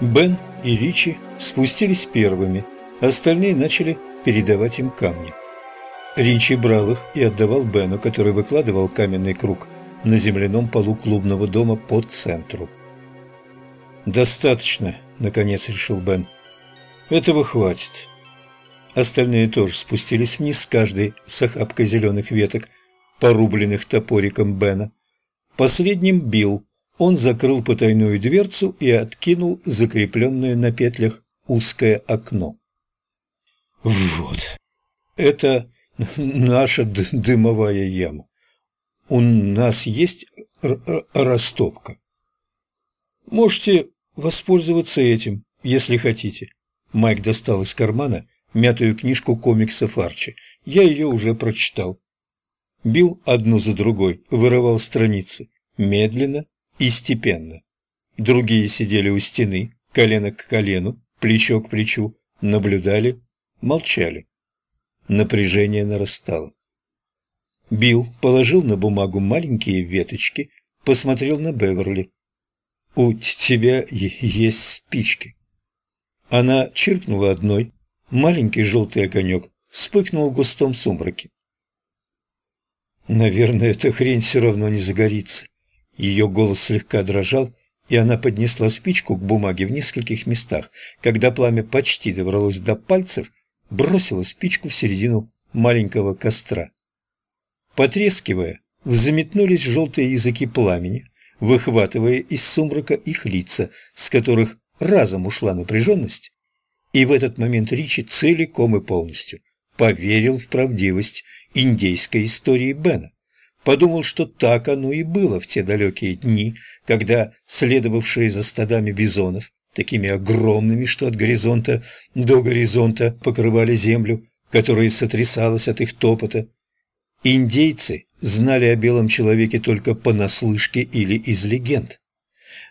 Бен и Ричи спустились первыми, остальные начали передавать им камни. Ричи брал их и отдавал Бену, который выкладывал каменный круг на земляном полу клубного дома по центру. «Достаточно», — наконец решил Бен. «Этого хватит». Остальные тоже спустились вниз, каждый с охапкой зеленых веток, порубленных топориком Бена. Последним бил. Он закрыл потайную дверцу и откинул закрепленное на петлях узкое окно. «Вот, это наша дымовая яма. У нас есть растопка. Можете воспользоваться этим, если хотите». Майк достал из кармана мятую книжку комиксов Арчи. Я ее уже прочитал. Бил одну за другой, вырывал страницы, медленно и степенно. Другие сидели у стены, колено к колену, плечо к плечу, наблюдали, молчали. Напряжение нарастало. Билл положил на бумагу маленькие веточки, посмотрел на Беверли. «У тебя есть спички». Она чиркнула одной, маленький желтый огонек вспыхнул в густом сумраке. «Наверное, эта хрень все равно не загорится». Ее голос слегка дрожал, и она поднесла спичку к бумаге в нескольких местах. Когда пламя почти добралось до пальцев, бросила спичку в середину маленького костра. Потрескивая, взметнулись желтые языки пламени, выхватывая из сумрака их лица, с которых разом ушла напряженность, и в этот момент Ричи целиком и полностью поверил в правдивость индейской истории Бена. Подумал, что так оно и было в те далекие дни, когда следовавшие за стадами бизонов, такими огромными, что от горизонта до горизонта покрывали землю, которая сотрясалась от их топота, индейцы знали о белом человеке только понаслышке или из легенд.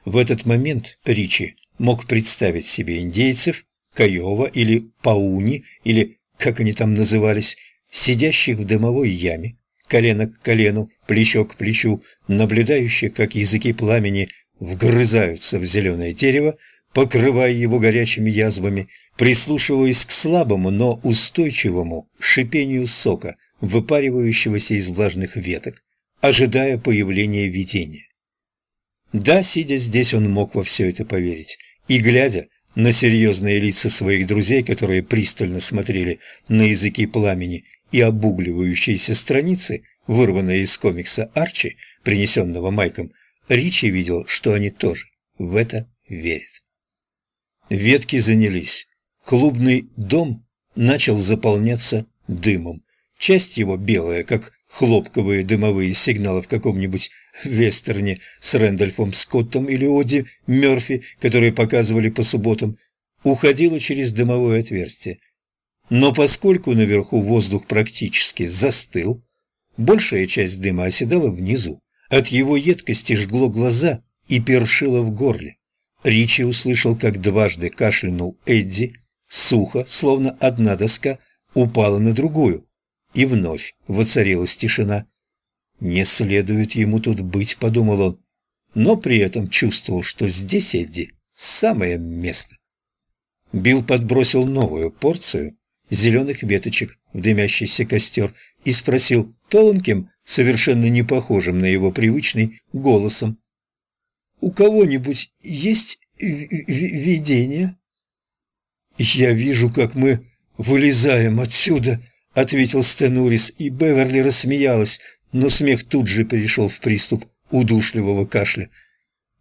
В этот момент Ричи мог представить себе индейцев, Каева или Пауни, или как они там назывались, сидящих в дымовой яме, колено к колену, плечо к плечу, наблюдающих, как языки пламени вгрызаются в зеленое дерево, покрывая его горячими язвами, прислушиваясь к слабому, но устойчивому шипению сока, выпаривающегося из влажных веток, ожидая появления видения. Да, сидя здесь, он мог во все это поверить, и, глядя на серьезные лица своих друзей, которые пристально смотрели на языки пламени и обугливающиеся страницы, вырванные из комикса Арчи, принесенного Майком, Ричи видел, что они тоже в это верят. Ветки занялись. Клубный дом начал заполняться дымом. Часть его белая, как хлопковые дымовые сигналы в каком-нибудь вестерне с Рэндольфом Скоттом или Оди Мёрфи, которые показывали по субботам, уходила через дымовое отверстие. Но поскольку наверху воздух практически застыл, большая часть дыма оседала внизу. От его едкости жгло глаза и першило в горле. Ричи услышал, как дважды кашлянул Эдди, сухо, словно одна доска, упала на другую и вновь воцарилась тишина. «Не следует ему тут быть», — подумал он, но при этом чувствовал, что здесь Эдди — самое место. Билл подбросил новую порцию зеленых веточек в дымящийся костер и спросил тонким, совершенно не похожим на его привычный, голосом. «У кого-нибудь есть видение?» «Я вижу, как мы вылезаем отсюда», ответил Стенурис, и Беверли рассмеялась, но смех тут же перешел в приступ удушливого кашля.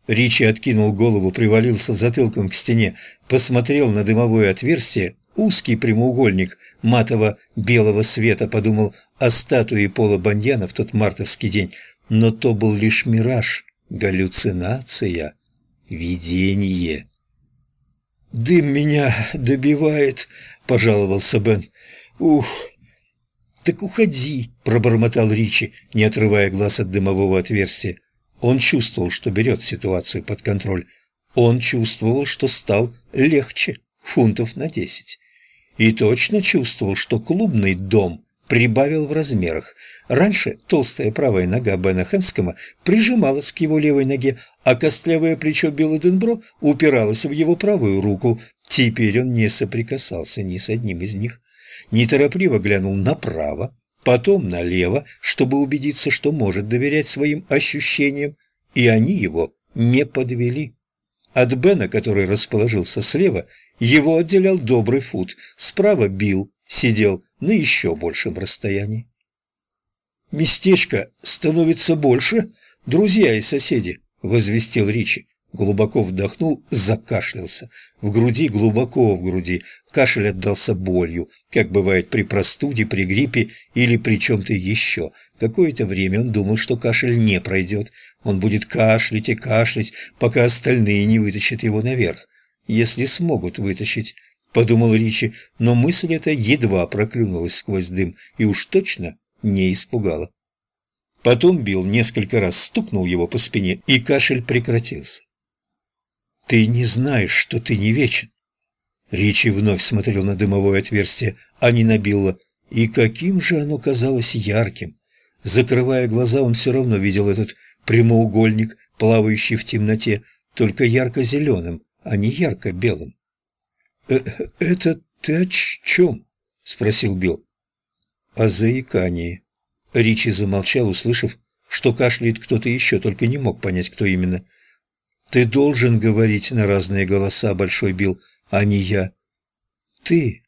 Ричи откинул голову, привалился затылком к стене, посмотрел на дымовое отверстие, узкий прямоугольник матово-белого света, подумал о статуе Пола Баньяна в тот мартовский день, но то был лишь мираж, галлюцинация, видение. «Дым меня добивает», — пожаловался Бен. «Ух!» «Так уходи!» – пробормотал Ричи, не отрывая глаз от дымового отверстия. Он чувствовал, что берет ситуацию под контроль. Он чувствовал, что стал легче, фунтов на десять. И точно чувствовал, что клубный дом прибавил в размерах. Раньше толстая правая нога Бена Хэнскома прижималась к его левой ноге, а костлявое плечо Билла Денбро упиралось в его правую руку. Теперь он не соприкасался ни с одним из них. Неторопливо глянул направо, потом налево, чтобы убедиться, что может доверять своим ощущениям, и они его не подвели. От Бена, который расположился слева, его отделял добрый фут, справа Билл сидел на еще большем расстоянии. «Местечко становится больше, друзья и соседи», — возвестил Ричи. Глубоко вдохнул, закашлялся. В груди, глубоко в груди. Кашель отдался болью, как бывает при простуде, при гриппе или при чем-то еще. Какое-то время он думал, что кашель не пройдет. Он будет кашлять и кашлять, пока остальные не вытащат его наверх. Если смогут вытащить подумал Ричи, но мысль эта едва проклюнулась сквозь дым и уж точно не испугала. Потом Билл несколько раз стукнул его по спине, и кашель прекратился. «Ты не знаешь, что ты не вечен». Ричи вновь смотрел на дымовое отверстие, а не на Билла, и каким же оно казалось ярким. Закрывая глаза, он все равно видел этот прямоугольник, плавающий в темноте, только ярко-зеленым, а не ярко-белым. Э, «Это ты о чем?» – спросил Билл. «О заикании». Ричи замолчал, услышав, что кашляет кто-то еще, только не мог понять, кто именно. «Ты должен говорить на разные голоса, Большой Билл, а не я». «Ты».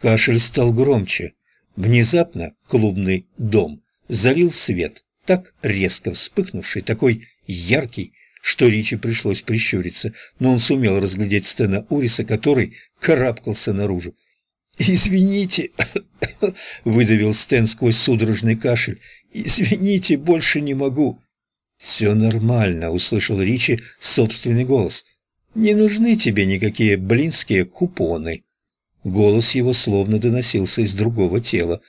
Кашель стал громче. Внезапно клубный дом залил свет, так резко вспыхнувший, такой яркий, что Ричи пришлось прищуриться, но он сумел разглядеть Стена Уриса, который карабкался наружу. «Извините», — выдавил Стэн сквозь судорожный кашель, — «извините, больше не могу». «Все нормально», — услышал Ричи собственный голос. «Не нужны тебе никакие блинские купоны». Голос его словно доносился из другого тела.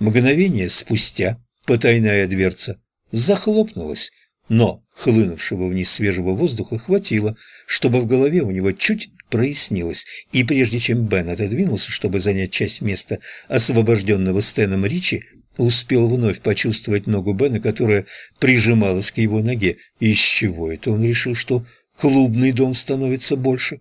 Мгновение спустя потайная дверца захлопнулась, но хлынувшего вниз свежего воздуха хватило, чтобы в голове у него чуть прояснилось, и прежде чем Бен отодвинулся, чтобы занять часть места, освобожденного Стэном Ричи, успел вновь почувствовать ногу Бена, которая прижималась к его ноге. Из чего это он решил, что клубный дом становится больше?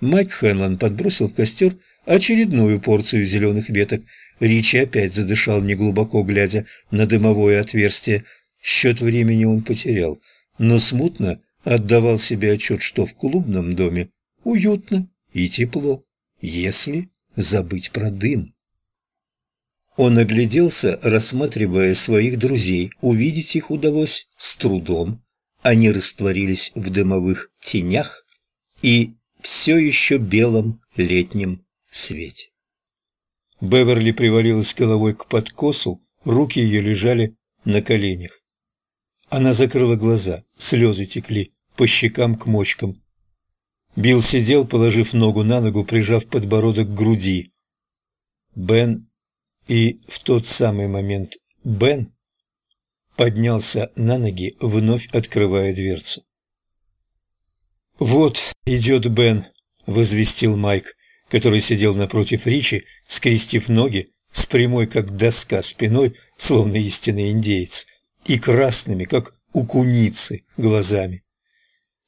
Майк Хенлон подбросил в костер очередную порцию зеленых веток. Ричи опять задышал неглубоко, глядя на дымовое отверстие, Счет времени он потерял, но смутно отдавал себе отчет, что в клубном доме уютно и тепло, если забыть про дым. Он огляделся, рассматривая своих друзей. Увидеть их удалось с трудом. Они растворились в дымовых тенях и все еще белом летнем свете. Беверли привалилась головой к подкосу, руки ее лежали на коленях. Она закрыла глаза, слезы текли по щекам к мочкам. Билл сидел, положив ногу на ногу, прижав подбородок к груди. Бен и в тот самый момент Бен поднялся на ноги, вновь открывая дверцу. «Вот идет Бен», — возвестил Майк, который сидел напротив Ричи, скрестив ноги, с прямой, как доска, спиной, словно истинный индеец и красными, как у куницы, глазами.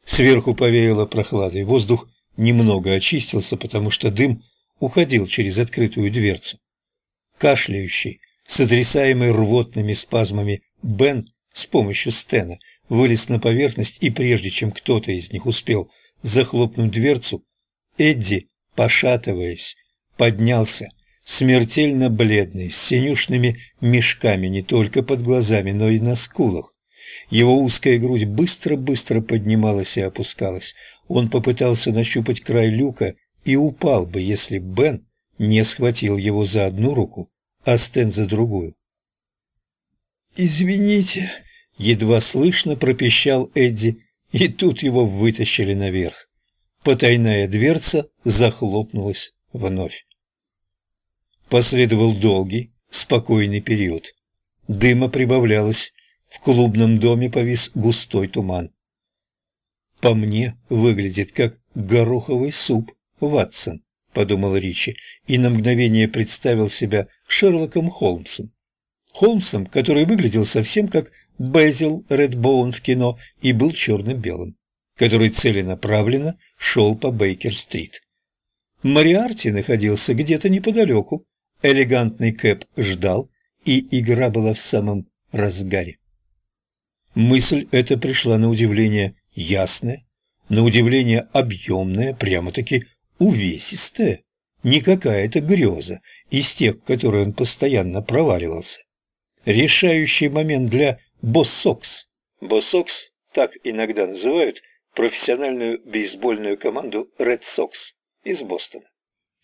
Сверху повеяло прохладой, воздух немного очистился, потому что дым уходил через открытую дверцу. Кашляющий, сотрясаемый рвотными спазмами, Бен с помощью Стена вылез на поверхность, и прежде чем кто-то из них успел захлопнуть дверцу, Эдди, пошатываясь, поднялся смертельно бледный, с синюшными мешками не только под глазами, но и на скулах. Его узкая грудь быстро-быстро поднималась и опускалась. Он попытался нащупать край люка и упал бы, если Бен не схватил его за одну руку, а Стэн за другую. «Извините», — едва слышно пропищал Эдди, и тут его вытащили наверх. Потайная дверца захлопнулась вновь. Последовал долгий, спокойный период. Дыма прибавлялось, в клубном доме повис густой туман. По мне выглядит как гороховый суп, Ватсон, — подумал Ричи, и на мгновение представил себя Шерлоком Холмсом. Холмсом, который выглядел совсем как Безил Редбоун в кино и был черно-белым, который целенаправленно шел по Бейкер-стрит. Мариарти находился где-то неподалеку, элегантный Кэп ждал, и игра была в самом разгаре. Мысль эта пришла на удивление ясная, на удивление объемная, прямо-таки увесистая, не какая-то греза из тех, в которые он постоянно проваливался. Решающий момент для Боссокс. Боссокс так иногда называют профессиональную бейсбольную команду Ред Сокс из Бостона.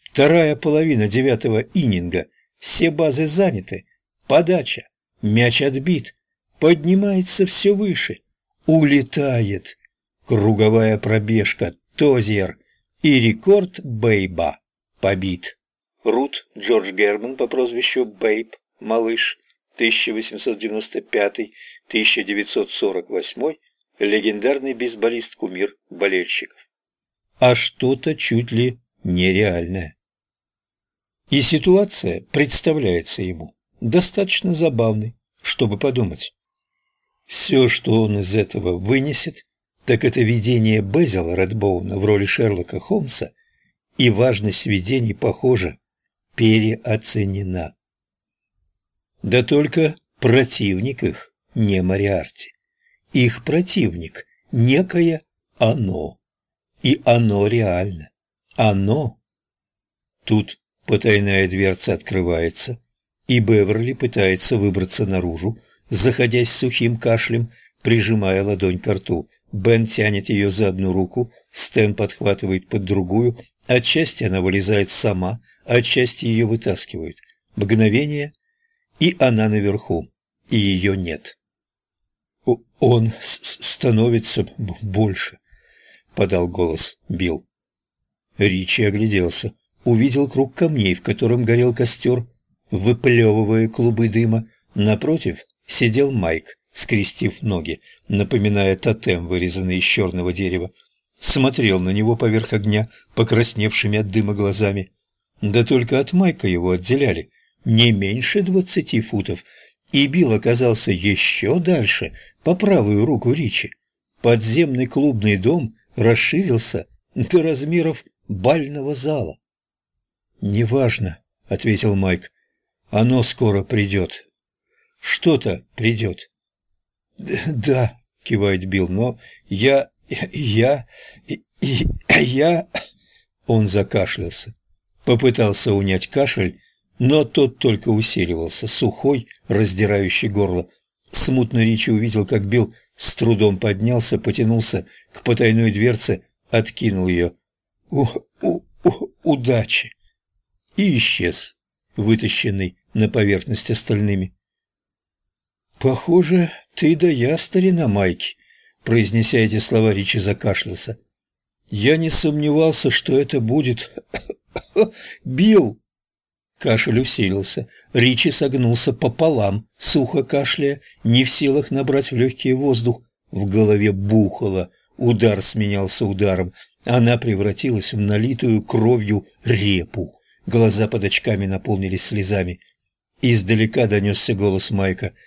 Вторая половина девятого ининга. Все базы заняты. Подача. Мяч отбит. Поднимается все выше. Улетает. Круговая пробежка. Тозер. И рекорд Бейба побит. Рут Джордж Герман по прозвищу Бейб, малыш, 1895-1948, легендарный бейсболист-кумир болельщиков. А что-то чуть ли нереальное. И ситуация представляется ему достаточно забавной, чтобы подумать. Все, что он из этого вынесет, так это видение Безила Редбоуна в роли Шерлока Холмса, и важность видений, похоже, переоценена. Да только противник их не Мариарти. Их противник – некое оно. И оно реально. Оно. Тут потайная дверца открывается, и Беверли пытается выбраться наружу, заходясь сухим кашлем, прижимая ладонь к рту. Бен тянет ее за одну руку, Стэн подхватывает под другую, отчасти она вылезает сама, отчасти ее вытаскивают. Мгновение, и она наверху, и ее нет. «Он становится больше», — подал голос Билл. Ричи огляделся, увидел круг камней, в котором горел костер, выплевывая клубы дыма. Напротив сидел Майк, скрестив ноги, напоминая тотем, вырезанный из черного дерева. Смотрел на него поверх огня, покрасневшими от дыма глазами. Да только от Майка его отделяли не меньше двадцати футов, и Билл оказался еще дальше, по правую руку Ричи. Подземный клубный дом расширился до размеров бального зала. «Неважно», — ответил Майк, — «оно скоро придет. Что-то придет». «Да», — кивает Билл, — «но я... я... я...» Он закашлялся. Попытался унять кашель, но тот только усиливался, сухой, раздирающий горло. Смутно Ричи увидел, как Билл с трудом поднялся, потянулся к потайной дверце, откинул ее. «У... у... у... удачи!» И исчез, вытащенный на поверхность остальными. «Похоже, ты да я, старина Майки», — произнеся эти слова, Ричи закашлялся. «Я не сомневался, что это будет... Билл!» Кашель усилился. Ричи согнулся пополам, сухо кашляя, не в силах набрать в легкий воздух. В голове бухало, удар сменялся ударом. Она превратилась в налитую кровью репу. Глаза под очками наполнились слезами. Издалека донесся голос Майка —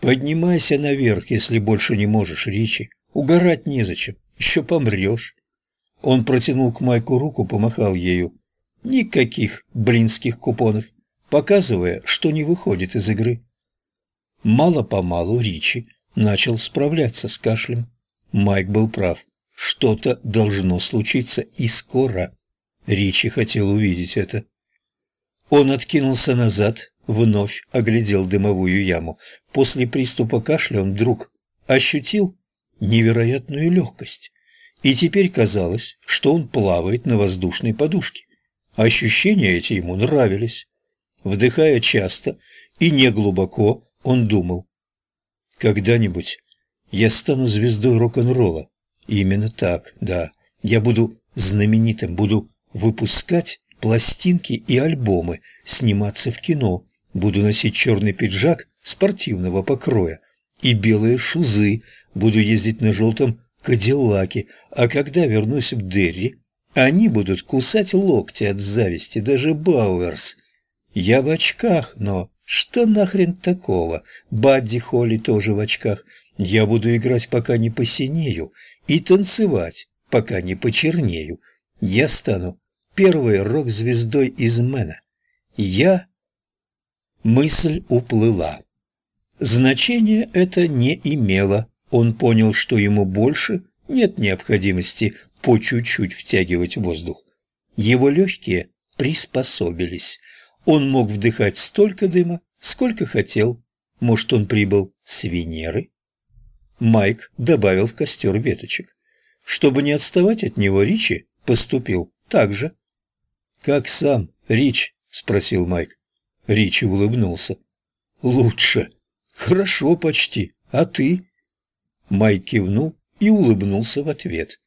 Поднимайся наверх, если больше не можешь, Ричи. Угорать незачем, еще помрешь. Он протянул к Майку руку, помахал ею. Никаких блинских купонов, показывая, что не выходит из игры. Мало-помалу Ричи начал справляться с кашлем. Майк был прав. Что-то должно случиться и скоро. Ричи хотел увидеть это. Он откинулся назад, вновь оглядел дымовую яму. После приступа кашля он вдруг ощутил невероятную легкость. И теперь казалось, что он плавает на воздушной подушке. Ощущения эти ему нравились. Вдыхая часто и неглубоко, он думал, «Когда-нибудь я стану звездой рок-н-ролла. Именно так, да. Я буду знаменитым, буду выпускать пластинки и альбомы, сниматься в кино, Буду носить черный пиджак спортивного покроя и белые шузы, буду ездить на желтом кадиллаке, а когда вернусь в Дерри, Они будут кусать локти от зависти, даже Бауэрс. Я в очках, но что нахрен такого? Бадди Холли тоже в очках. Я буду играть, пока не посинею, и танцевать, пока не почернею. Я стану первой рок-звездой из Мэна. Я... Мысль уплыла. Значения это не имело. Он понял, что ему больше нет необходимости по чуть-чуть втягивать воздух. Его легкие приспособились. Он мог вдыхать столько дыма, сколько хотел. Может, он прибыл с Венеры? Майк добавил в костер веточек. Чтобы не отставать от него, Ричи поступил так же. «Как сам, Рич?» – спросил Майк. Ричи улыбнулся. «Лучше. Хорошо почти. А ты?» Майк кивнул и улыбнулся в ответ.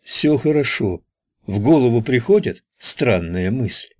«Все хорошо. В голову приходят странные мысли.